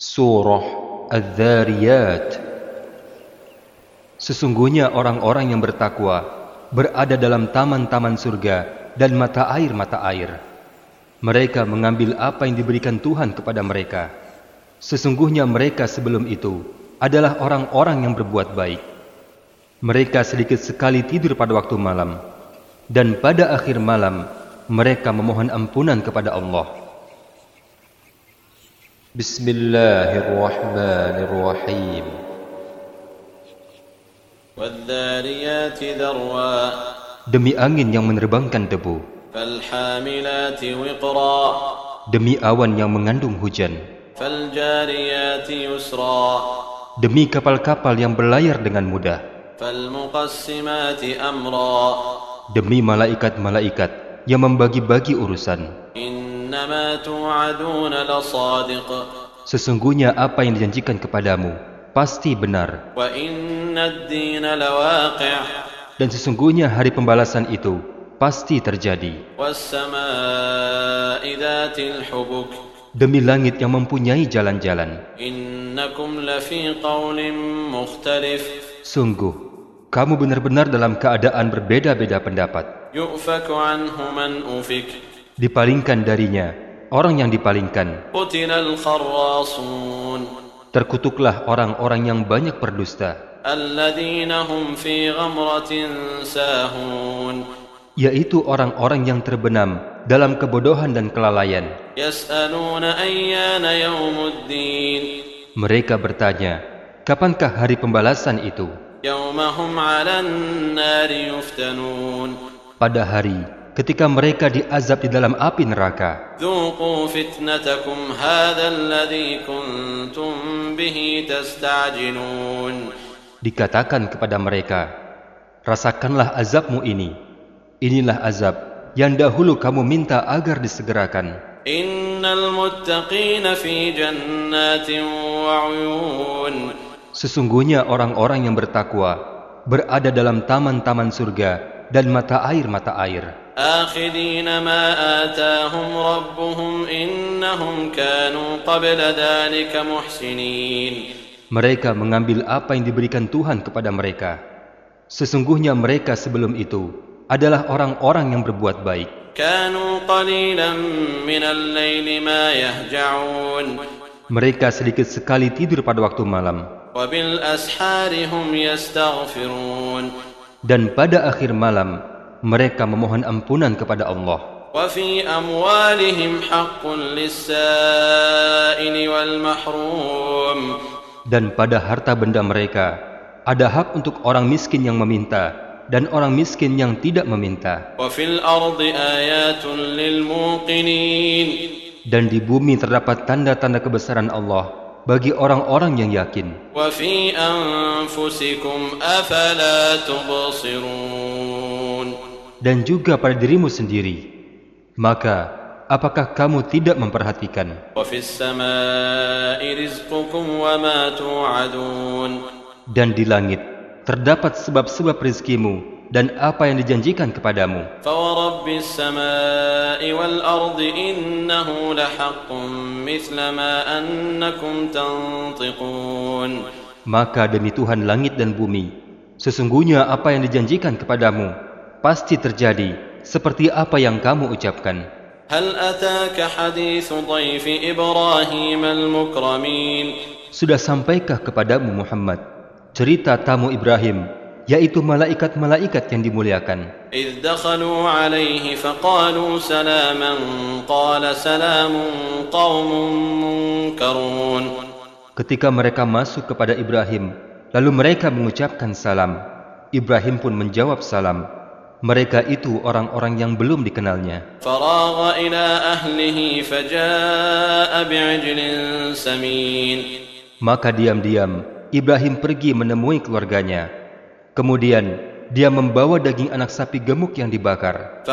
Surah Al-Dhariyat Sesungguhnya orang-orang yang bertakwa berada dalam taman-taman surga dan mata air-mata air. Mereka mengambil apa yang diberikan Tuhan kepada mereka. Sesungguhnya mereka sebelum itu adalah orang-orang yang berbuat baik. Mereka sedikit sekali tidur pada waktu malam. Dan pada akhir malam, mereka memohon ampunan kepada Allah. Bismillahirrahmanirrahim. والذاريات ذروا Demi angin yang menerbangkan debu, فالحاملات وقرا demi awan yang mengandung hujan, فالجاريات يسرا demi kapal-kapal yang berlayar dengan mudah, فالمقسمات أمرا demi malaikat-malaikat yang membagi-bagi urusan. Sesungguhnya apa yang dijanjikan kepadamu pasti benar. Dan sesungguhnya hari pembalasan itu pasti terjadi. Demi langit yang mempunyai jalan-jalan. Sungguh, kamu benar-benar dalam keadaan berbeda-beda pendapat. Dipalingkan darinya orang yang dipalingkan. Terkutuklah orang-orang yang banyak berdusta. Yaitu orang-orang yang terbenam dalam kebodohan dan kelalaian. Mereka bertanya, kapankah hari pembalasan itu? Pada hari ketika mereka diazab di dalam api neraka. Dikatakan kepada mereka, rasakanlah azabmu ini. Inilah azab yang dahulu kamu minta agar disegerakan. Sesungguhnya orang-orang yang bertakwa berada dalam taman-taman surga dan mata air-mata air. -mata air. آخذين ما آتاهم ربهم إنهم كانوا قبل ذلك محسنين Mereka mengambil apa yang diberikan Tuhan kepada mereka. Sesungguhnya mereka sebelum itu adalah orang-orang yang berbuat baik. كانوا قليلا من الليل ما يهجعون Mereka sedikit sekali tidur pada waktu malam. وبالأسحار هم يستغفرون Dan pada akhir malam, mereka memohon ampunan kepada Allah. وفي أموالهم حق للسائل والمحروم Dan pada harta benda mereka, ada hak untuk orang miskin yang meminta dan orang miskin yang tidak meminta. وفي الأرض آيات للموقنين Dan di bumi terdapat tanda-tanda kebesaran Allah bagi orang-orang yang yakin. dan juga pada dirimu sendiri. Maka, apakah kamu tidak memperhatikan? Dan di langit, terdapat sebab-sebab rizkimu dan apa yang dijanjikan kepadamu. Maka demi Tuhan langit dan bumi, sesungguhnya apa yang dijanjikan kepadamu pasti terjadi seperti apa yang kamu ucapkan. Sudah sampaikah kepadamu Muhammad cerita tamu Ibrahim yaitu malaikat-malaikat yang dimuliakan. Ketika mereka masuk kepada Ibrahim, lalu mereka mengucapkan salam. Ibrahim pun menjawab salam mereka itu orang-orang yang belum dikenalnya. Maka diam-diam Ibrahim pergi menemui keluarganya. Kemudian dia membawa daging anak sapi gemuk yang dibakar.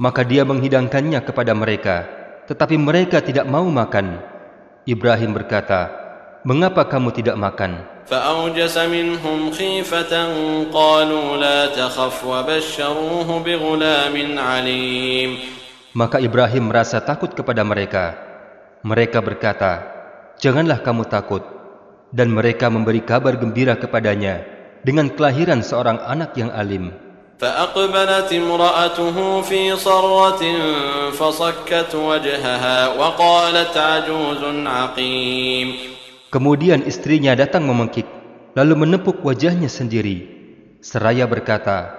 Maka dia menghidangkannya kepada mereka, tetapi mereka tidak mau makan. Ibrahim berkata, "Mengapa kamu tidak makan?" فأوجس منهم خيفة قالوا لا تخف وبشروه بغلام عليم Maka Ibrahim merasa takut kepada mereka. Mereka berkata, "Janganlah kamu takut." Dan mereka memberi kabar gembira kepadanya dengan kelahiran seorang anak yang alim. فأقبلت امرأته في صرة فصكت وجهها وقالت عجوز عقيم Kemudian istrinya datang memengkik, lalu menepuk wajahnya sendiri. Seraya berkata,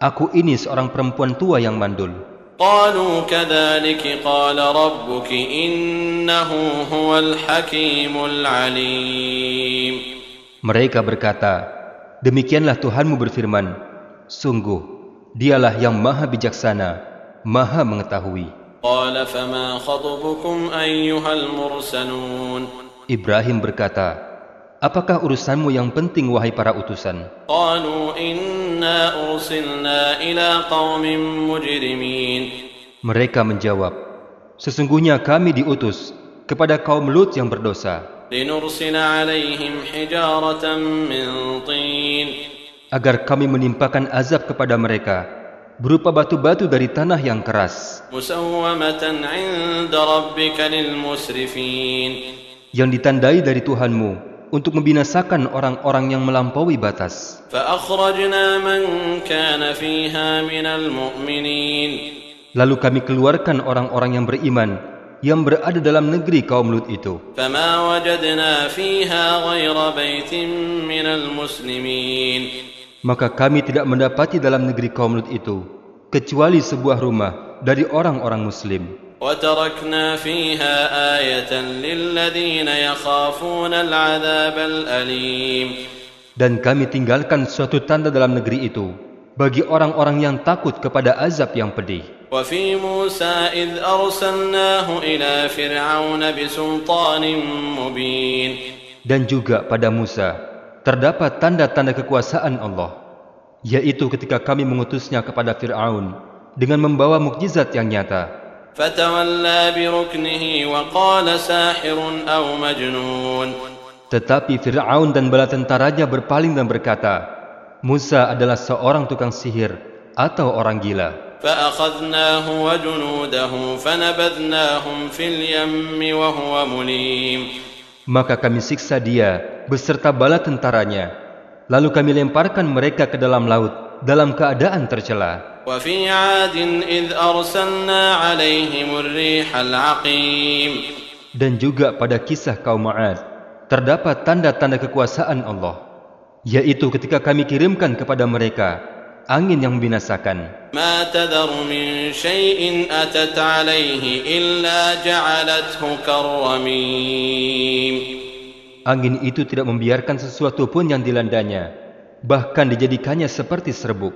Aku ini seorang perempuan tua yang mandul. قالوا كذلك قال ربك إنه هو الحكيم العليم Mereka berkata, Demikianlah Tuhanmu berfirman, Sungguh, dialah yang maha bijaksana, maha mengetahui. قال فما خطبكم أيها المرسلون Ibrahim berkata, Apakah urusanmu yang penting wahai para utusan? Mereka menjawab, Sesungguhnya kami diutus kepada kaum Lut yang berdosa. Agar kami menimpakan azab kepada mereka berupa batu-batu dari tanah yang keras yang ditandai dari Tuhanmu untuk membinasakan orang-orang yang melampaui batas. Lalu kami keluarkan orang-orang yang beriman yang berada dalam negeri kaum Lut itu. Maka kami tidak mendapati dalam negeri kaum Lut itu kecuali sebuah rumah dari orang-orang Muslim. وتركنا فيها آية للذين يخافون العذاب الأليم Dan kami tinggalkan suatu tanda dalam negeri itu bagi orang-orang yang takut kepada azab yang pedih. وفي موسى إذ أرسلناه إلى فرعون بسلطان مبين Dan juga pada Musa terdapat tanda-tanda kekuasaan Allah, yaitu ketika kami mengutusnya kepada Fir'aun dengan membawa mukjizat yang nyata. فتولى بركنه وقال ساحر أو مجنون Tetapi Fir'aun dan bala tentaranya berpaling dan berkata, Musa adalah seorang tukang sihir atau orang gila. فأخذناه وجنوده فنبذناهم في اليم وهو مليم Maka kami siksa dia beserta bala tentaranya. Lalu kami lemparkan mereka ke dalam laut dalam keadaan tercela. وفي عاد إذ أرسلنا عليهم الريح العقيم Dan juga pada kisah kaum Ma'ad terdapat tanda-tanda kekuasaan Allah, yaitu ketika kami kirimkan kepada mereka angin yang membinasakan. ما تذر من شيء أتت عليه إلا جعلته كالرميم Angin itu tidak membiarkan sesuatu pun yang dilandanya, bahkan dijadikannya seperti serbuk.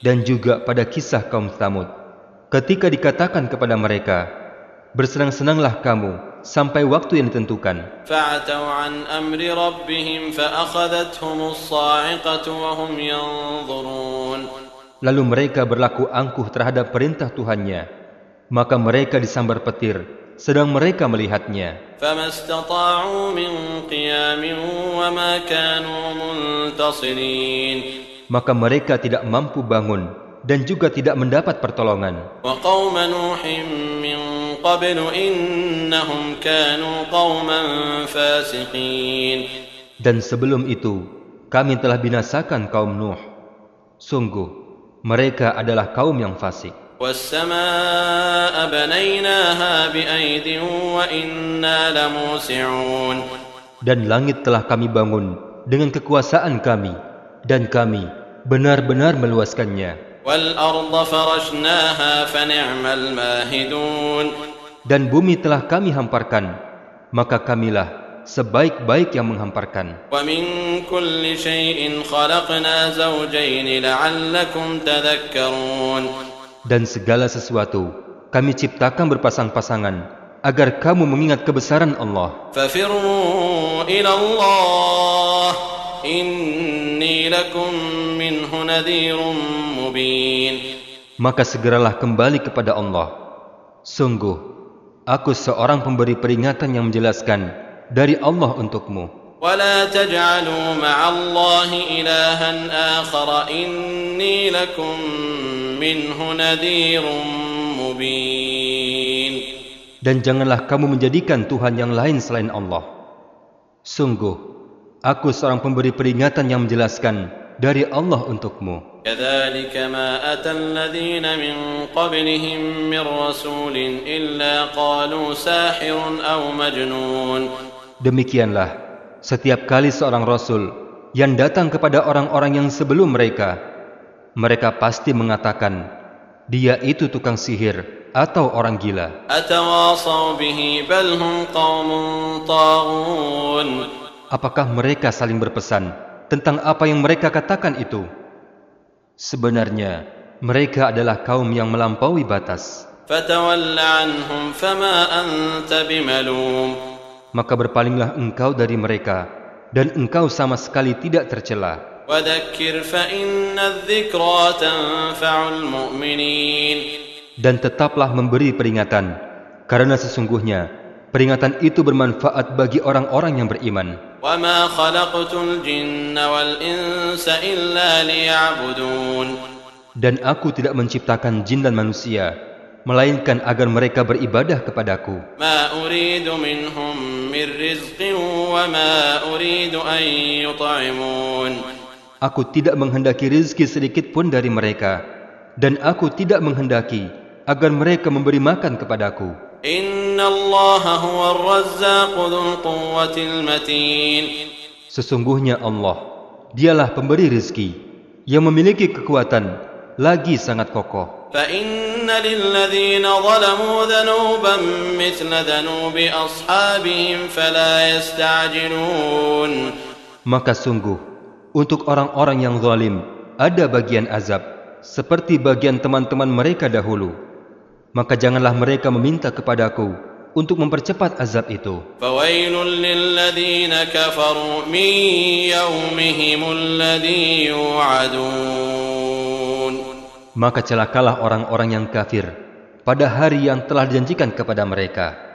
Dan juga pada kisah kaum Thamud, ketika dikatakan kepada mereka, bersenang-senanglah kamu sampai waktu yang ditentukan. Lalu mereka berlaku angkuh terhadap perintah Tuhannya, maka mereka disambar petir sedang mereka melihatnya. Maka mereka tidak mampu bangun dan juga tidak mendapat pertolongan. Dan sebelum itu, kami telah binasakan kaum Nuh. Sungguh, mereka adalah kaum yang fasik. والسماء بنيناها بأيد وإنا لموسعون Dan langit telah kami bangun dengan kekuasaan kami, dan kami benar-benar meluaskannya. والأرض فرشناها فنعم الماهدون Dan bumi telah kami hamparkan, maka kamilah sebaik-baik yang menghamparkan. Dan segala sesuatu kami ciptakan berpasang-pasangan agar kamu mengingat kebesaran Allah. Maka segeralah kembali kepada Allah. Sungguh, aku seorang pemberi peringatan yang menjelaskan dari Allah untukmu. ولا تجعلوا مع الله إلها آخر إني لكم منه نذير مبين Dan janganlah kamu menjadikan Tuhan yang lain selain Allah. Sungguh, aku seorang pemberi peringatan yang menjelaskan dari Allah untukmu. كذلك ما أتى الذين من قبلهم من رسول إلا قالوا ساحر أو مجنون Demikianlah, setiap kali seorang rasul yang datang kepada orang-orang yang sebelum mereka, mereka pasti mengatakan, dia itu tukang sihir atau orang gila. Apakah mereka saling berpesan tentang apa yang mereka katakan itu? Sebenarnya, mereka adalah kaum yang melampaui batas maka berpalinglah engkau dari mereka dan engkau sama sekali tidak tercela. Dan tetaplah memberi peringatan karena sesungguhnya peringatan itu bermanfaat bagi orang-orang yang beriman. Dan aku tidak menciptakan jin dan manusia melainkan agar mereka beribadah kepadaku. Aku tidak menghendaki rizki sedikit pun dari mereka, dan aku tidak menghendaki agar mereka memberi makan kepadaku. Sesungguhnya Allah, dialah pemberi rizki, yang memiliki kekuatan lagi sangat kokoh. Maka sungguh, untuk orang-orang yang zalim, ada bagian azab, seperti bagian teman-teman mereka dahulu. Maka janganlah mereka meminta kepadaku untuk mempercepat azab itu. Maka celakalah orang-orang yang kafir pada hari yang telah dijanjikan kepada mereka.